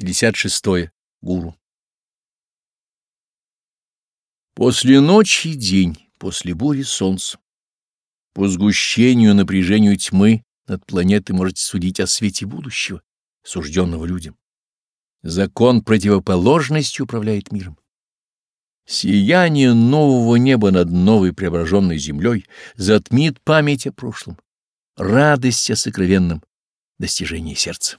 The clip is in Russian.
56. Гуру. После ночи день, после бури солнце. По сгущению напряжению тьмы над планетой можете судить о свете будущего, сужденного людям. Закон противоположности управляет миром. Сияние нового неба над новой преображенной землей затмит память о прошлом, радость о сокровенном достижении сердца.